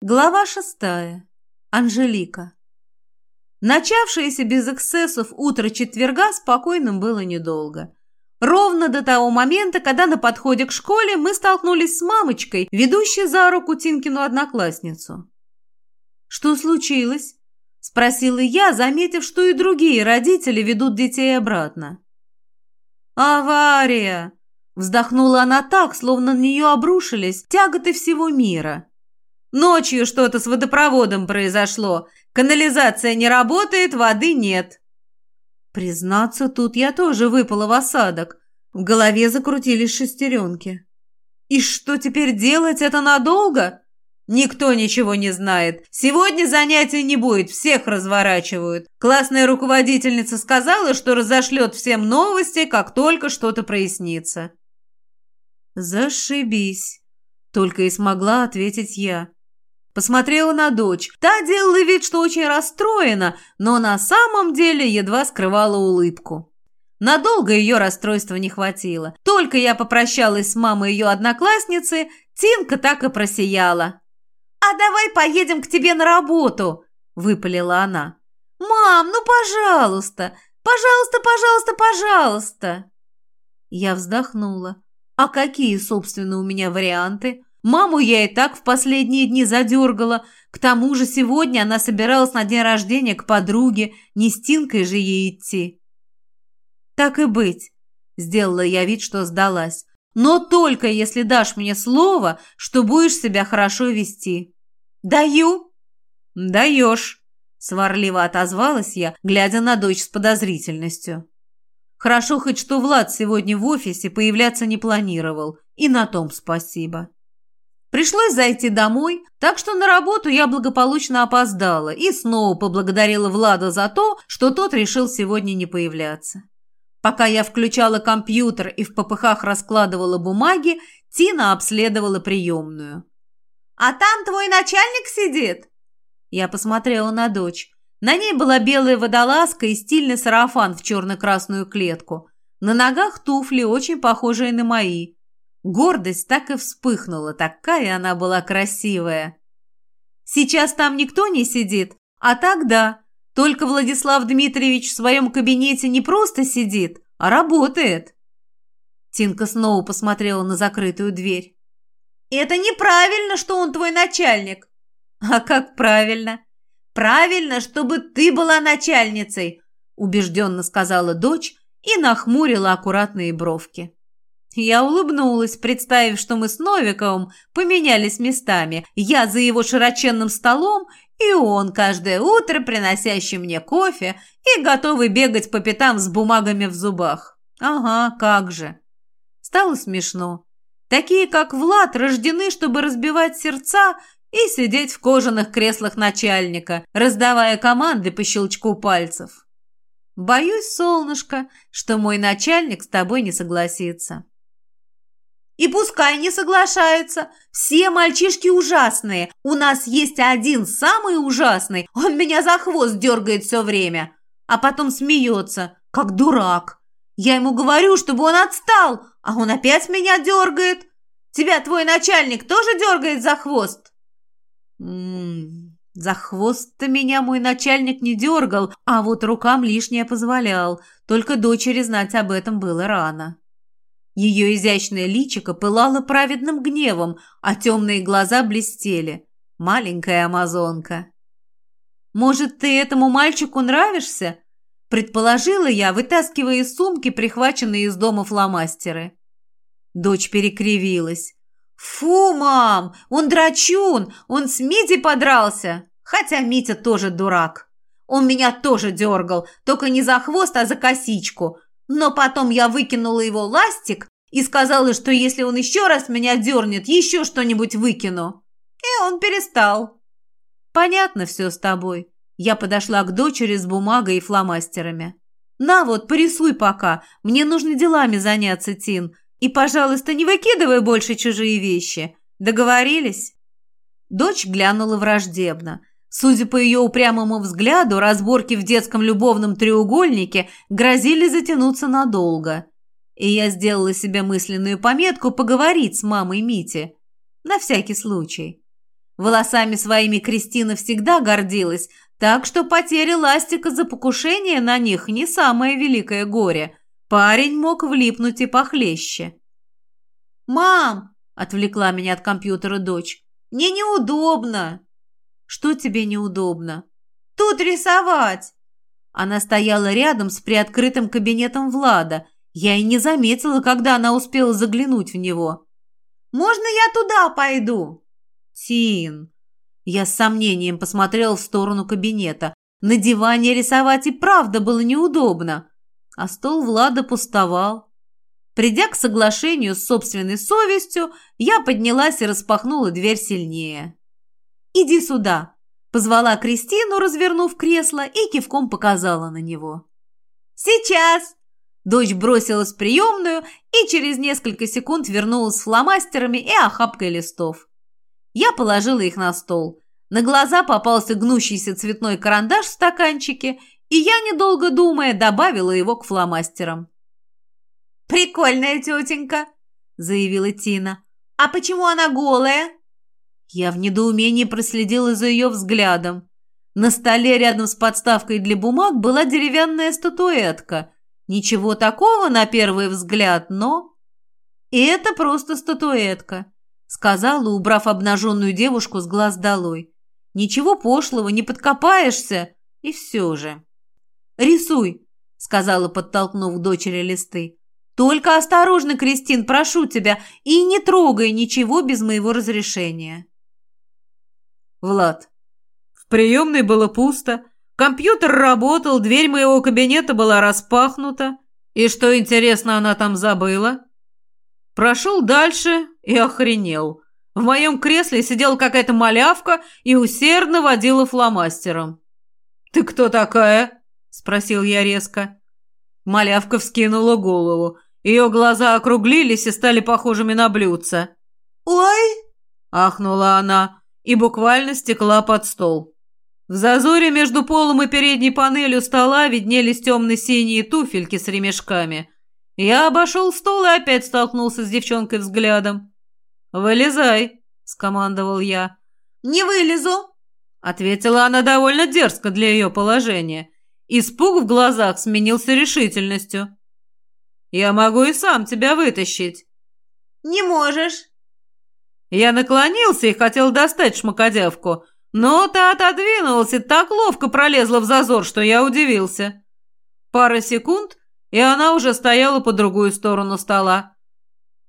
Глава шестая. Анжелика. Начавшееся без эксцессов утро четверга спокойным было недолго. Ровно до того момента, когда на подходе к школе мы столкнулись с мамочкой, ведущей за руку Тинкину одноклассницу. «Что случилось?» – спросила я, заметив, что и другие родители ведут детей обратно. «Авария!» – вздохнула она так, словно на нее обрушились тяготы всего мира. Ночью что-то с водопроводом произошло. Канализация не работает, воды нет. Признаться, тут я тоже выпала в осадок. В голове закрутились шестеренки. И что теперь делать? Это надолго? Никто ничего не знает. Сегодня занятий не будет, всех разворачивают. Классная руководительница сказала, что разошлет всем новости, как только что-то прояснится. Зашибись, только и смогла ответить я. Посмотрела на дочь. Та делала вид, что очень расстроена, но на самом деле едва скрывала улыбку. Надолго ее расстройства не хватило. Только я попрощалась с мамой ее одноклассницы, Тинка так и просияла. «А давай поедем к тебе на работу!» – выпалила она. «Мам, ну пожалуйста! Пожалуйста, пожалуйста, пожалуйста!» Я вздохнула. «А какие, собственно, у меня варианты?» Маму я и так в последние дни задергала. К тому же сегодня она собиралась на день рождения к подруге, не с Тинкой же ей идти. Так и быть, сделала я вид, что сдалась. Но только если дашь мне слово, что будешь себя хорошо вести. Даю. Даешь, сварливо отозвалась я, глядя на дочь с подозрительностью. Хорошо хоть что Влад сегодня в офисе появляться не планировал, и на том спасибо. Пришлось зайти домой, так что на работу я благополучно опоздала и снова поблагодарила Влада за то, что тот решил сегодня не появляться. Пока я включала компьютер и в попыхах раскладывала бумаги, Тина обследовала приемную. «А там твой начальник сидит?» Я посмотрела на дочь. На ней была белая водолазка и стильный сарафан в черно-красную клетку. На ногах туфли, очень похожие на мои – Гордость так и вспыхнула, такая она была красивая. Сейчас там никто не сидит, а тогда только Владислав Дмитриевич в своем кабинете не просто сидит, а работает. Тинка снова посмотрела на закрытую дверь. «Это неправильно, что он твой начальник». «А как правильно?» «Правильно, чтобы ты была начальницей», убежденно сказала дочь и нахмурила аккуратные бровки. Я улыбнулась, представив, что мы с Новиковым поменялись местами. Я за его широченным столом, и он каждое утро приносящий мне кофе и готовый бегать по пятам с бумагами в зубах. Ага, как же. Стало смешно. Такие, как Влад, рождены, чтобы разбивать сердца и сидеть в кожаных креслах начальника, раздавая команды по щелчку пальцев. Боюсь, солнышко, что мой начальник с тобой не согласится. И пускай не соглашаются. Все мальчишки ужасные. У нас есть один самый ужасный. Он меня за хвост дергает все время. А потом смеется, как дурак. Я ему говорю, чтобы он отстал, а он опять меня дергает. Тебя твой начальник тоже дергает за хвост? М за хвост-то меня мой начальник не дергал, а вот рукам лишнее позволял. Только дочери знать об этом было рано. Ее изящное личико пылало праведным гневом, а темные глаза блестели. Маленькая амазонка. «Может, ты этому мальчику нравишься?» Предположила я, вытаскивая из сумки прихваченные из дома фломастеры. Дочь перекривилась. «Фу, мам! Он драчун! Он с Митей подрался! Хотя Митя тоже дурак. Он меня тоже дергал, только не за хвост, а за косичку. Но потом я выкинула его ластик и сказала, что если он еще раз меня дернет, еще что-нибудь выкину. И он перестал. Понятно все с тобой. Я подошла к дочери с бумагой и фломастерами. На вот, порисуй пока. Мне нужно делами заняться, Тин. И, пожалуйста, не выкидывай больше чужие вещи. Договорились? Дочь глянула враждебно. Судя по ее упрямому взгляду, разборки в детском любовном треугольнике грозили затянуться надолго. И я сделала себе мысленную пометку поговорить с мамой Мити. На всякий случай. Волосами своими Кристина всегда гордилась, так что потеря ластика за покушение на них не самое великое горе. Парень мог влипнуть и похлеще. «Мам!» – отвлекла меня от компьютера дочь. «Мне неудобно!» «Что тебе неудобно?» «Тут рисовать!» Она стояла рядом с приоткрытым кабинетом Влада. Я и не заметила, когда она успела заглянуть в него. «Можно я туда пойду?» «Тин!» Я с сомнением посмотрела в сторону кабинета. На диване рисовать и правда было неудобно. А стол Влада пустовал. Придя к соглашению с собственной совестью, я поднялась и распахнула дверь сильнее. «Иди сюда!» – позвала Кристину, развернув кресло, и кивком показала на него. «Сейчас!» Дочь бросилась в приемную и через несколько секунд вернулась с фломастерами и охапкой листов. Я положила их на стол. На глаза попался гнущийся цветной карандаш в стаканчике, и я, недолго думая, добавила его к фломастерам. «Прикольная тетенька», — заявила Тина. «А почему она голая?» Я в недоумении проследила за ее взглядом. На столе рядом с подставкой для бумаг была деревянная статуэтка. Ничего такого на первый взгляд, но... И это просто статуэтка сказала, убрав обнаженную девушку с глаз долой. «Ничего пошлого, не подкопаешься, и все же». «Рисуй», — сказала, подтолкнув дочери листы. «Только осторожно, Кристин, прошу тебя, и не трогай ничего без моего разрешения». Влад. В приемной было пусто, компьютер работал, дверь моего кабинета была распахнута. И что интересно она там забыла? Прошел дальше и охренел. В моем кресле сидела какая-то малявка и усердно водила фломастером. «Ты кто такая?» – спросил я резко. Малявка вскинула голову. Ее глаза округлились и стали похожими на блюдца. «Ой!» – ахнула она и буквально стекла под стол. В зазоре между полом и передней панелью стола виднелись темно-синие туфельки с ремешками – я обошел стол и опять столкнулся с девчонкой взглядом. «Вылезай», — скомандовал я. «Не вылезу», — ответила она довольно дерзко для ее положения. Испуг в глазах сменился решительностью. «Я могу и сам тебя вытащить». «Не можешь». Я наклонился и хотел достать шмакодявку, но та отодвинулась и так ловко пролезла в зазор, что я удивился. Пара секунд, и она уже стояла по другую сторону стола.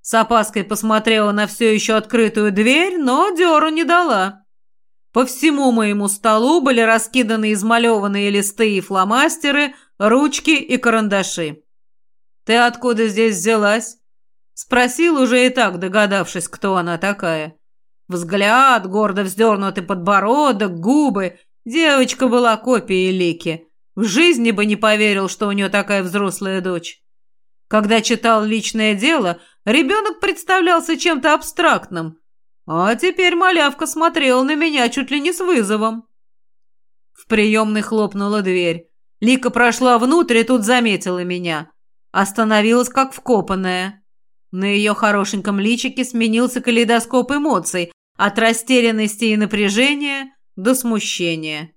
С опаской посмотрела на все еще открытую дверь, но дёру не дала. По всему моему столу были раскиданы измалеванные листы и фломастеры, ручки и карандаши. «Ты откуда здесь взялась?» Спросил уже и так, догадавшись, кто она такая. Взгляд, гордо вздернутый подбородок, губы. Девочка была копией Лики. В жизни бы не поверил, что у нее такая взрослая дочь. Когда читал «Личное дело», ребенок представлялся чем-то абстрактным. А теперь малявка смотрела на меня чуть ли не с вызовом. В приемной хлопнула дверь. Лика прошла внутрь и тут заметила меня. Остановилась как вкопанная. На ее хорошеньком личике сменился калейдоскоп эмоций, от растерянности и напряжения до смущения.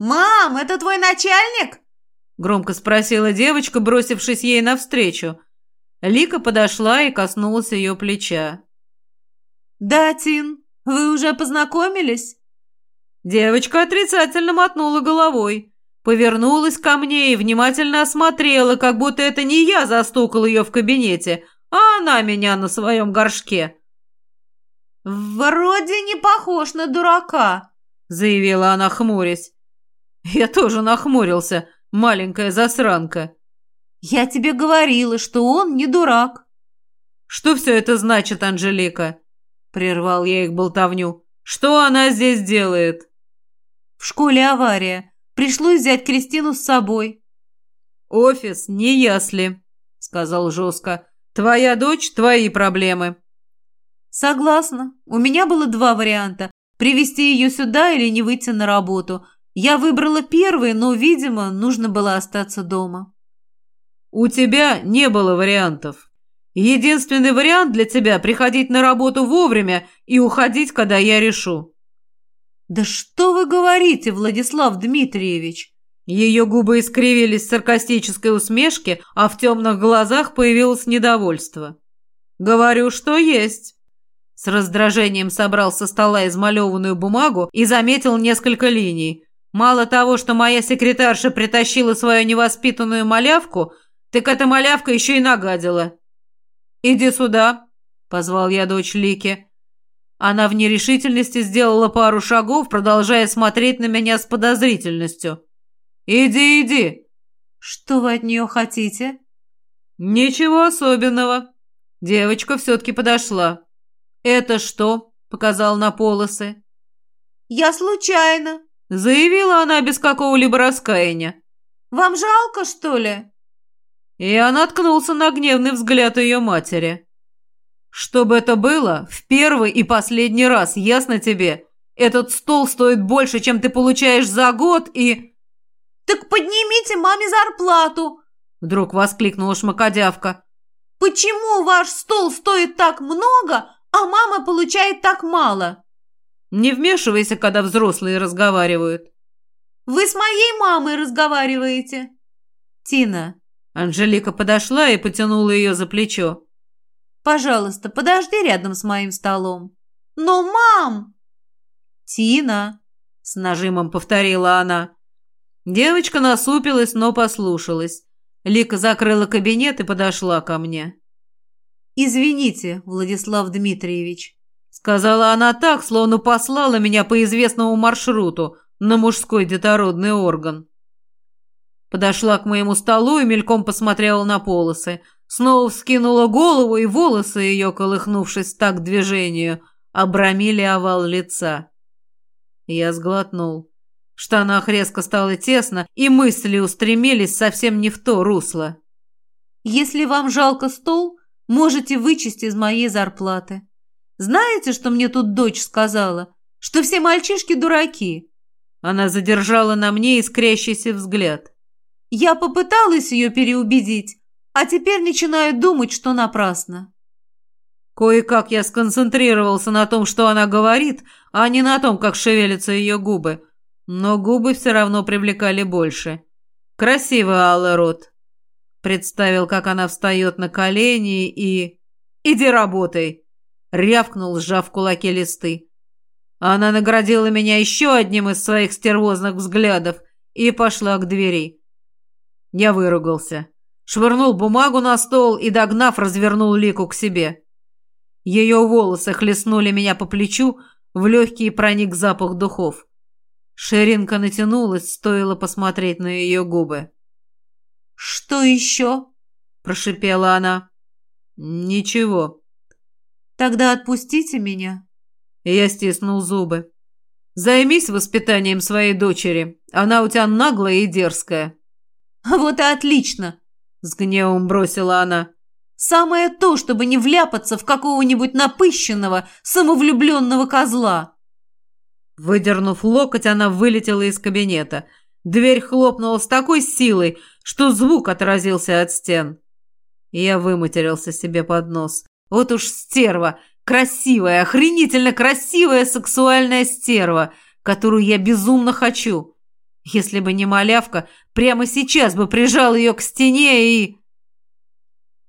«Мам, это твой начальник?» Громко спросила девочка, бросившись ей навстречу. Лика подошла и коснулась ее плеча. «Да, Тин, вы уже познакомились?» Девочка отрицательно мотнула головой, повернулась ко мне и внимательно осмотрела, как будто это не я застукал ее в кабинете, а она меня на своем горшке. «Вроде не похож на дурака», — заявила она, хмурясь. Я тоже нахмурился, маленькая засранка. Я тебе говорила, что он не дурак. Что все это значит, Анжелика? Прервал я их болтовню. Что она здесь делает? В школе авария. Пришлось взять Кристину с собой. Офис не ясли, сказал жестко. Твоя дочь – твои проблемы. Согласна. У меня было два варианта. Привести ее сюда или не выйти на работу – я выбрала первый, но, видимо, нужно было остаться дома. «У тебя не было вариантов. Единственный вариант для тебя – приходить на работу вовремя и уходить, когда я решу». «Да что вы говорите, Владислав Дмитриевич?» Ее губы искривились в саркастической усмешке, а в темных глазах появилось недовольство. «Говорю, что есть». С раздражением собрал со стола измалеванную бумагу и заметил несколько линий. Мало того, что моя секретарша притащила свою невоспитанную малявку, так эта малявка еще и нагадила. «Иди сюда», — позвал я дочь Лики. Она в нерешительности сделала пару шагов, продолжая смотреть на меня с подозрительностью. «Иди, иди!» «Что вы от нее хотите?» «Ничего особенного». Девочка все-таки подошла. «Это что?» — показал на полосы. «Я случайно», — заявила она без какого-либо раскаяния. «Вам жалко, что ли?» Я наткнулся на гневный взгляд ее матери. «Чтобы это было, в первый и последний раз, ясно тебе? Этот стол стоит больше, чем ты получаешь за год, и...» «Так поднимите маме зарплату!» Вдруг воскликнула шмакодявка. «Почему ваш стол стоит так много, а мама получает так мало?» «Не вмешивайся, когда взрослые разговаривают». «Вы с моей мамой разговариваете?» «Тина». Анжелика подошла и потянула ее за плечо. «Пожалуйста, подожди рядом с моим столом». «Но, мам!» «Тина», — с нажимом повторила она. Девочка насупилась, но послушалась. Лика закрыла кабинет и подошла ко мне. «Извините, Владислав Дмитриевич», — сказала она так, словно послала меня по известному маршруту на мужской детородный орган. Подошла к моему столу и мельком посмотрела на полосы. Снова вскинула голову, и волосы ее, колыхнувшись так к движению, обрамили овал лица. Я сглотнул. В штанах резко стало тесно, и мысли устремились совсем не в то русло. «Если вам жалко стол, можете вычесть из моей зарплаты. Знаете, что мне тут дочь сказала? Что все мальчишки дураки». Она задержала на мне искрящийся взгляд. «Я попыталась ее переубедить, а теперь начинаю думать, что напрасно». Кое-как я сконцентрировался на том, что она говорит, а не на том, как шевелятся ее губы. Но губы все равно привлекали больше. «Красивый алый рот!» Представил, как она встает на колени и... «Иди работай!» Рявкнул, сжав в кулаке листы. Она наградила меня еще одним из своих стервозных взглядов и пошла к двери. Я выругался. Швырнул бумагу на стол и, догнав, развернул Лику к себе. Ее волосы хлестнули меня по плечу, в легкий проник запах духов. Ширинка натянулась, стоило посмотреть на ее губы. «Что еще?» – прошипела она. «Ничего». «Тогда отпустите меня». Я стиснул зубы. «Займись воспитанием своей дочери. Она у тебя наглая и дерзкая». «Вот и отлично!» – с гневом бросила она. «Самое то, чтобы не вляпаться в какого-нибудь напыщенного, самовлюбленного козла». Выдернув локоть, она вылетела из кабинета. Дверь хлопнула с такой силой, что звук отразился от стен. Я выматерился себе под нос. Вот уж стерва, красивая, охренительно красивая сексуальная стерва, которую я безумно хочу. Если бы не малявка, прямо сейчас бы прижал ее к стене и...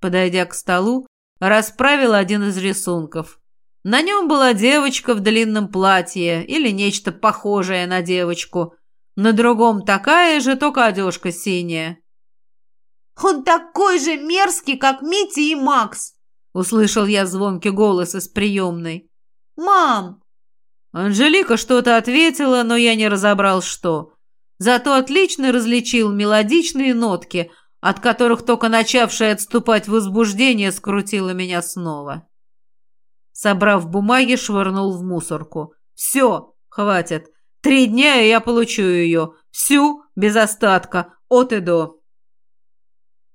Подойдя к столу, расправил один из рисунков. На нем была девочка в длинном платье или нечто похожее на девочку. На другом такая же, только одежка синяя. «Он такой же мерзкий, как Митя и Макс!» Услышал я звонкий голос из приемной. «Мам!» Анжелика что-то ответила, но я не разобрал, что. Зато отлично различил мелодичные нотки, от которых только начавшее отступать возбуждение скрутило меня снова. Собрав бумаги, швырнул в мусорку. «Все, хватит. Три дня, и я получу ее. Всю, без остатка, от и до».